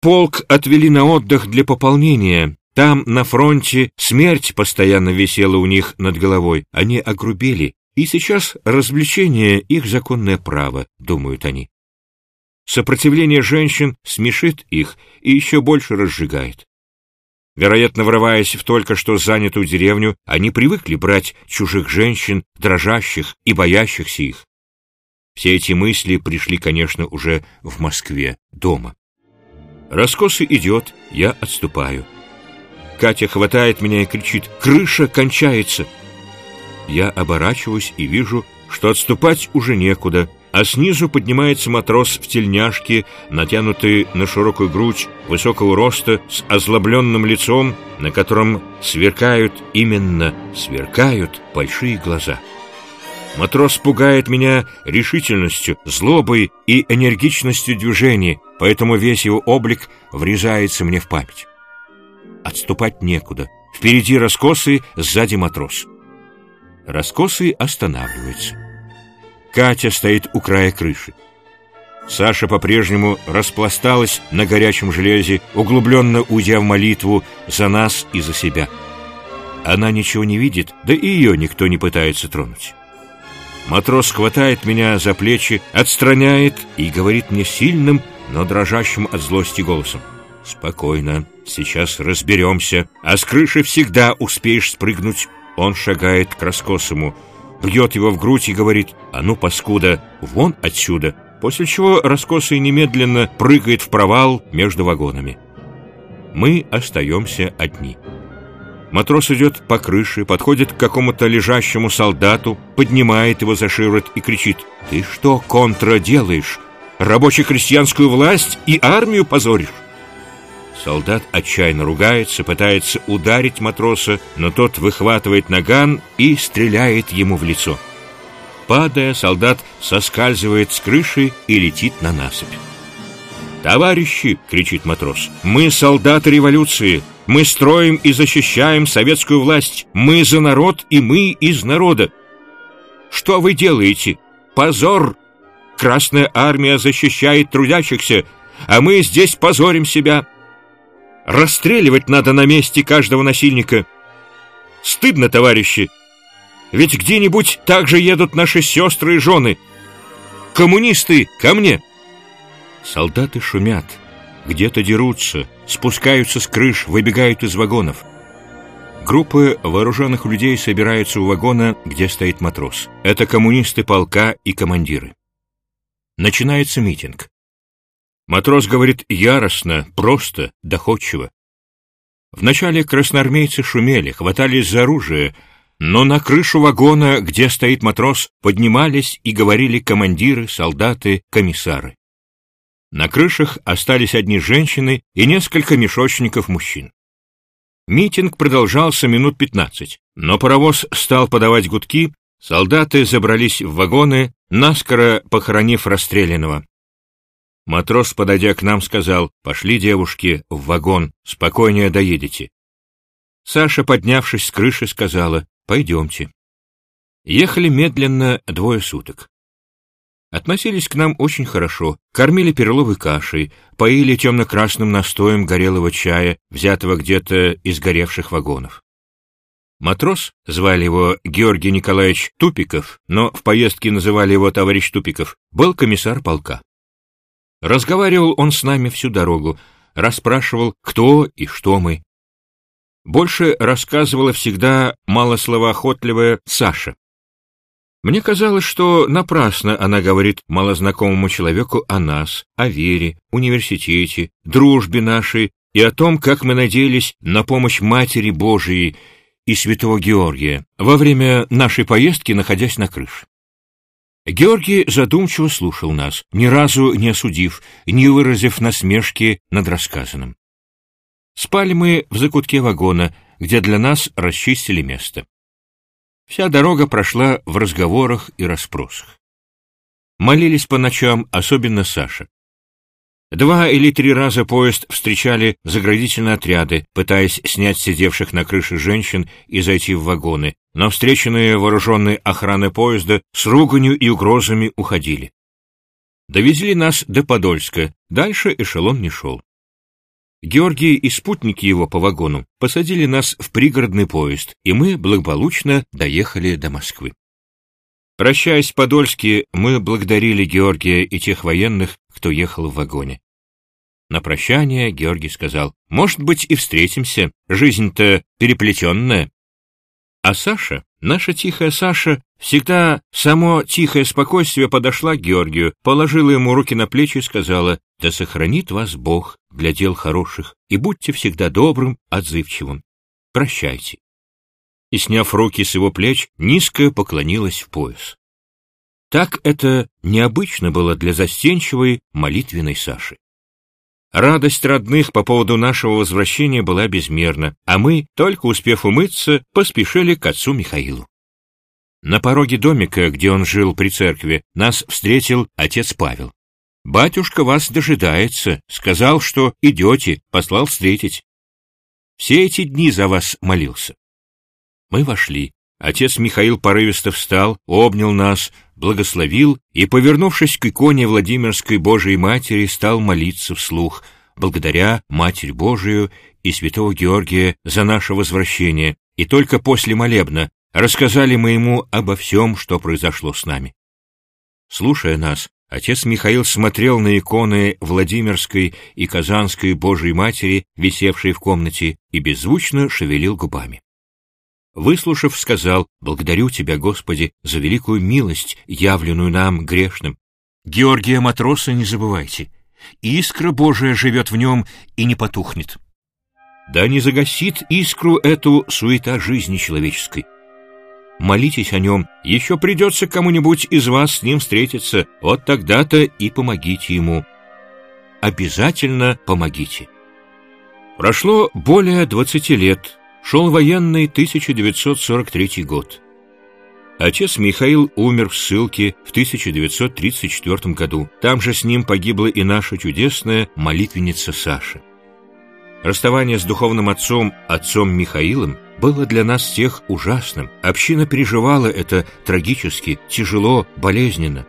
Полк отвели на отдых для пополнения. Там, на фронте, смерть постоянно висела у них над головой. Они огрубели, и сейчас развлечение — их законное право, думают они. Сопротивление женщин смешит их и еще больше разжигает. Вероятно, врываясь в только что занятую деревню, они привыкли брать чужих женщин, дрожащих и боящихся их. Все эти мысли пришли, конечно, уже в Москве, дома. Раскосы идет, я отступаю. Катя хватает меня и кричит «Крыша кончается!» Я оборачиваюсь и вижу, что отступать уже некуда, а снизу поднимается матрос в тельняшке, натянутый на широкую грудь, высокого роста, с озлобленным лицом, на котором сверкают, именно сверкают, большие глаза. Матрос пугает меня решительностью, злобой и энергичностью движения, поэтому весь его облик врезается мне в память. Отступать некуда. Впереди раскосы, сзади матрос. Раскосы останавливаются. Катя стоит у края крыши. Саша по-прежнему распласталась на горячем железе, углубленно уйдя в молитву за нас и за себя. Она ничего не видит, да и ее никто не пытается тронуть. Матрос хватает меня за плечи, отстраняет и говорит мне сильным, но дрожащим от злости голосом. «Спокойно, сейчас разберемся, а с крыши всегда успеешь спрыгнуть». Он шагает к раскосому бьет его в грудь и говорит «А ну, паскуда, вон отсюда!» После чего раскосый немедленно прыгает в провал между вагонами. Мы остаемся одни. Матрос идет по крыше, подходит к какому-то лежащему солдату, поднимает его за шиворот и кричит «Ты что, контра делаешь? Рабоче-крестьянскую власть и армию позоришь?» Солдат отчаянно ругается, пытается ударить матроса, но тот выхватывает наган и стреляет ему в лицо. Падая, солдат соскальзывает с крыши и летит на насыпь. «Товарищи!» — кричит матрос. «Мы солдаты революции! Мы строим и защищаем советскую власть! Мы за народ, и мы из народа! Что вы делаете? Позор! Красная армия защищает трудящихся, а мы здесь позорим себя!» Расстреливать надо на месте каждого насильника. Стыдно, товарищи. Ведь где-нибудь также едут наши сестры и жены. Коммунисты, ко мне!» Солдаты шумят, где-то дерутся, спускаются с крыш, выбегают из вагонов. Группы вооруженных людей собираются у вагона, где стоит матрос. Это коммунисты полка и командиры. Начинается митинг. Матрос говорит яростно, просто, доходчиво. Вначале красноармейцы шумели, хватались за оружие, но на крышу вагона, где стоит матрос, поднимались и говорили командиры, солдаты, комиссары. На крышах остались одни женщины и несколько мешочников мужчин. Митинг продолжался минут пятнадцать, но паровоз стал подавать гудки, солдаты забрались в вагоны, наскоро похоронив расстрелянного. Матрос, подойдя к нам, сказал, «Пошли, девушки, в вагон, спокойнее доедете». Саша, поднявшись с крыши, сказала, «Пойдемте». Ехали медленно двое суток. Относились к нам очень хорошо, кормили перловой кашей, поили темно-красным настоем горелого чая, взятого где-то из горевших вагонов. Матрос, звали его Георгий Николаевич Тупиков, но в поездке называли его товарищ Тупиков, был комиссар полка. Разговаривал он с нами всю дорогу, расспрашивал, кто и что мы. Больше рассказывала всегда малословоохотливая Саша. Мне казалось, что напрасно она говорит малознакомому человеку о нас, о вере, университете, дружбе нашей и о том, как мы надеялись на помощь Матери Божией и Святого Георгия во время нашей поездки, находясь на крыше. Георгий задумчиво слушал нас, ни разу не осудив, не выразив насмешки над рассказанным. Спали мы в закутке вагона, где для нас расчистили место. Вся дорога прошла в разговорах и расспросах. Молились по ночам, особенно Саша. Два или три раза поезд встречали заградительные отряды, пытаясь снять сидевших на крыше женщин и зайти в вагоны, но встреченные вооруженной охраны поезда с руганью и угрозами уходили. Довезли нас до Подольска, дальше эшелон не шел. Георгий и спутники его по вагону посадили нас в пригородный поезд, и мы благополучно доехали до Москвы. Прощаясь в Подольске, мы благодарили Георгия и тех военных, кто ехал в вагоне. На прощание Георгий сказал, «Может быть, и встретимся, жизнь-то переплетенная». А Саша, наша тихая Саша, всегда само тихое спокойствие подошла к Георгию, положила ему руки на плечи и сказала, «Да сохранит вас Бог для дел хороших, и будьте всегда добрым, отзывчивым. Прощайте». И, сняв руки с его плеч, низко поклонилась в пояс. Так это необычно было для застенчивой молитвенной Саши. Радость родных по поводу нашего возвращения была безмерна, а мы, только успев умыться, поспешили к отцу Михаилу. На пороге домика, где он жил при церкви, нас встретил отец Павел. «Батюшка вас дожидается, сказал, что идете, послал встретить. Все эти дни за вас молился». Мы вошли. Отец Михаил порывисто встал, обнял нас, благословил и, повернувшись к иконе Владимирской Божией Матери, стал молиться вслух, благодаря Матерь Божию и святого Георгия за наше возвращение, и только после молебна рассказали мы ему обо всем, что произошло с нами. Слушая нас, отец Михаил смотрел на иконы Владимирской и Казанской Божией Матери, висевшие в комнате, и беззвучно шевелил губами. Выслушав, сказал, «Благодарю Тебя, Господи, за великую милость, явленную нам, грешным. Георгия Матроса не забывайте. Искра Божия живет в нем и не потухнет. Да не загасит искру эту суета жизни человеческой. Молитесь о нем, еще придется кому-нибудь из вас с ним встретиться, вот тогда-то и помогите ему. Обязательно помогите». Прошло более двадцати лет, Шел военный 1943 год. Отец Михаил умер в ссылке в 1934 году. Там же с ним погибла и наша чудесная молитвенница Саша. Расставание с духовным отцом, отцом Михаилом, было для нас всех ужасным. Община переживала это трагически, тяжело, болезненно.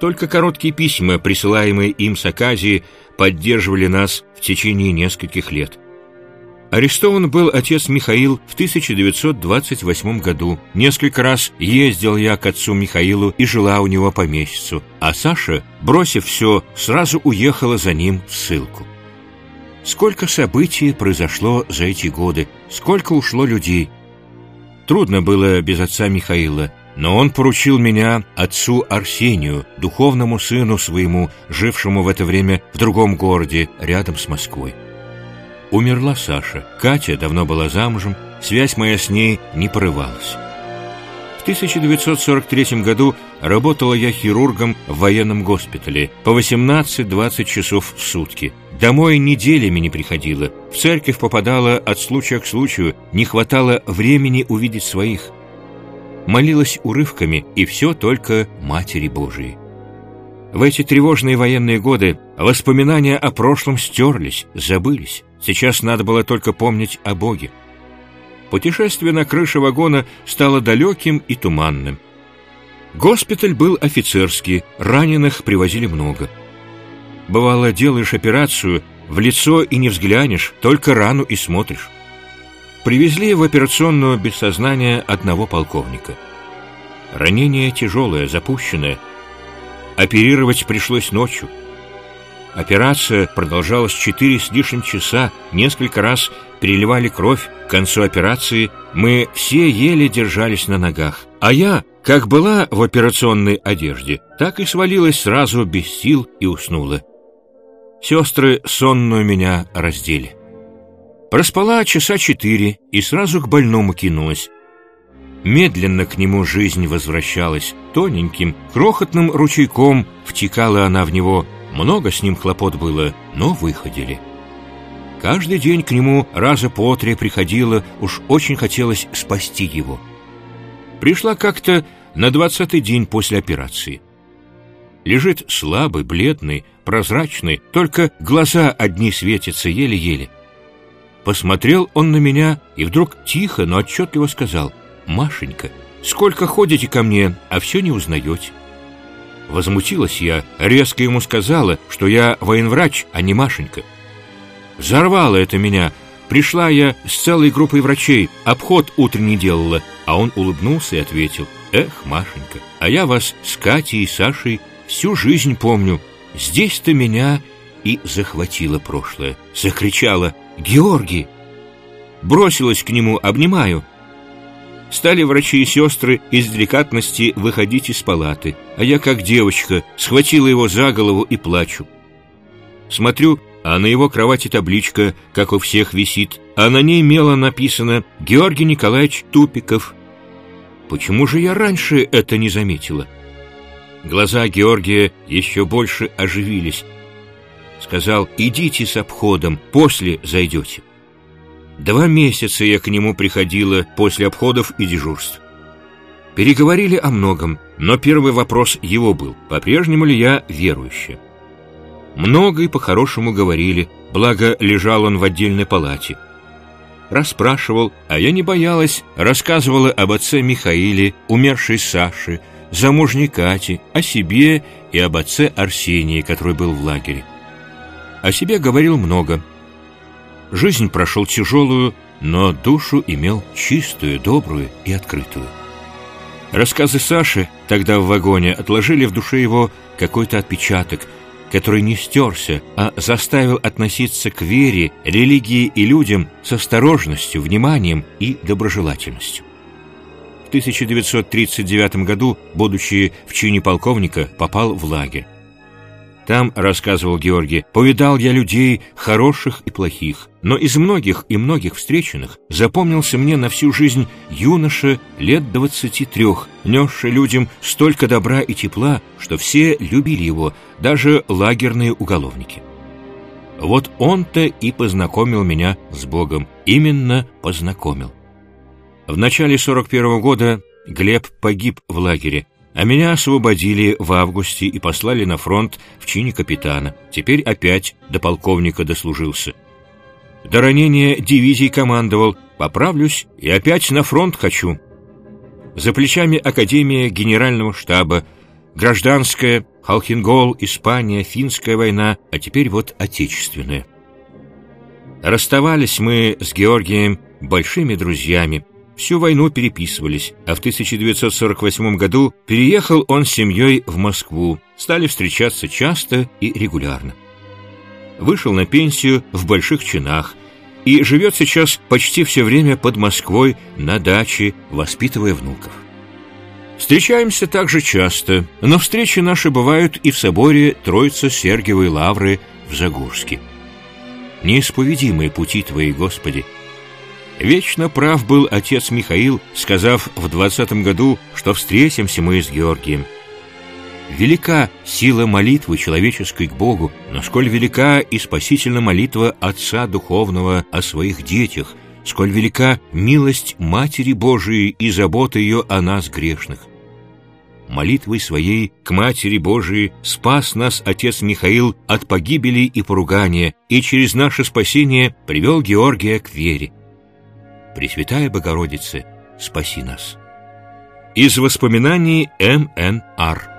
Только короткие письма, присылаемые им с Аказии, поддерживали нас в течение нескольких лет – Арестован был отец Михаил в 1928 году. Несколько раз ездил я к отцу Михаилу и жила у него по месяцу, а Саша, бросив все, сразу уехала за ним в ссылку. Сколько событий произошло за эти годы, сколько ушло людей. Трудно было без отца Михаила, но он поручил меня отцу Арсению, духовному сыну своему, жившему в это время в другом городе, рядом с Москвой. Умерла Саша. Катя давно была замужем, связь моя с ней не порывалась. В 1943 году работала я хирургом в военном госпитале по 18-20 часов в сутки. Домой неделями не приходила, в церковь попадала от случая к случаю, не хватало времени увидеть своих. Молилась урывками, и все только Матери Божией. В эти тревожные военные годы воспоминания о прошлом стерлись, забылись. Сейчас надо было только помнить о Боге. Путешествие на крыше вагона стало далеким и туманным. Госпиталь был офицерский, раненых привозили много. Бывало, делаешь операцию, в лицо и не взглянешь, только рану и смотришь. Привезли в операционную без сознания одного полковника. Ранение тяжелое, запущенное. Оперировать пришлось ночью. Операция продолжалась четыре с лишним часа, несколько раз переливали кровь. К концу операции мы все еле держались на ногах. А я, как была в операционной одежде, так и свалилась сразу без сил и уснула. Сестры сонную меня раздели. Проспала часа четыре и сразу к больному кинулась. Медленно к нему жизнь возвращалась, тоненьким, крохотным ручейком втекала она в него, много с ним хлопот было, но выходили. Каждый день к нему раза по три приходило, уж очень хотелось спасти его. Пришла как-то на двадцатый день после операции. Лежит слабый, бледный, прозрачный, только глаза одни светятся еле-еле. Посмотрел он на меня и вдруг тихо, но отчетливо сказал, «Машенька, сколько ходите ко мне, а все не узнаете». Возмутилась я, резко ему сказала, что я военврач, а не Машенька. Взорвало это меня. Пришла я с целой группой врачей, обход утренний делала, а он улыбнулся и ответил, «Эх, Машенька, а я вас с Катей и Сашей всю жизнь помню. Здесь-то меня и захватило прошлое. Закричала, «Георгий!» Бросилась к нему, обнимаю. Стали врачи и сестры из деликатности выходить из палаты, а я, как девочка, схватила его за голову и плачу. Смотрю, а на его кровати табличка, как у всех висит, а на ней мело написано «Георгий Николаевич Тупиков». Почему же я раньше это не заметила? Глаза Георгия еще больше оживились. Сказал, идите с обходом, после зайдете. Два месяца я к нему приходила после обходов и дежурств. Переговорили о многом, но первый вопрос его был, по-прежнему ли я верующая. Много и по-хорошему говорили, благо лежал он в отдельной палате. Расспрашивал, а я не боялась, рассказывала об отце Михаиле, умершей Саше, замужней Кате, о себе и об отце Арсении, который был в лагере. О себе говорил много. Жизнь прошел тяжелую, но душу имел чистую, добрую и открытую. Рассказы Саши тогда в вагоне отложили в душе его какой-то отпечаток, который не стерся, а заставил относиться к вере, религии и людям с осторожностью, вниманием и доброжелательностью. В 1939 году, будучи в чине полковника, попал в лагерь. Там, рассказывал Георгий, повидал я людей хороших и плохих, но из многих и многих встреченных запомнился мне на всю жизнь юноша лет двадцати трех, несший людям столько добра и тепла, что все любили его, даже лагерные уголовники. Вот он-то и познакомил меня с Богом, именно познакомил. В начале 41 -го года Глеб погиб в лагере, а меня освободили в августе и послали на фронт в чине капитана. Теперь опять до полковника дослужился. До ранения дивизий командовал. Поправлюсь и опять на фронт хочу. За плечами Академия Генерального штаба, гражданская, Халхингол, Испания, финская война, а теперь вот отечественная. Расставались мы с Георгием большими друзьями, Всю войну переписывались, а в 1948 году переехал он с семьей в Москву, стали встречаться часто и регулярно. Вышел на пенсию в больших чинах и живет сейчас почти все время под Москвой на даче, воспитывая внуков. Встречаемся также часто, но встречи наши бывают и в соборе Троицы Сергиевой Лавры в Загорске. Неисповедимые пути Твои, Господи, Вечно прав был отец Михаил, сказав в двадцатом году, что встретимся мы с Георгием. Велика сила молитвы человеческой к Богу, но сколь велика и спасительна молитва Отца Духовного о своих детях, сколь велика милость Матери Божией и забота ее о нас грешных. Молитвой своей к Матери Божией спас нас Отец Михаил от погибели и поругания и через наше спасение привел Георгия к вере. Пресвятая Богородице, спаси нас. Из воспоминаний М.Н.Р.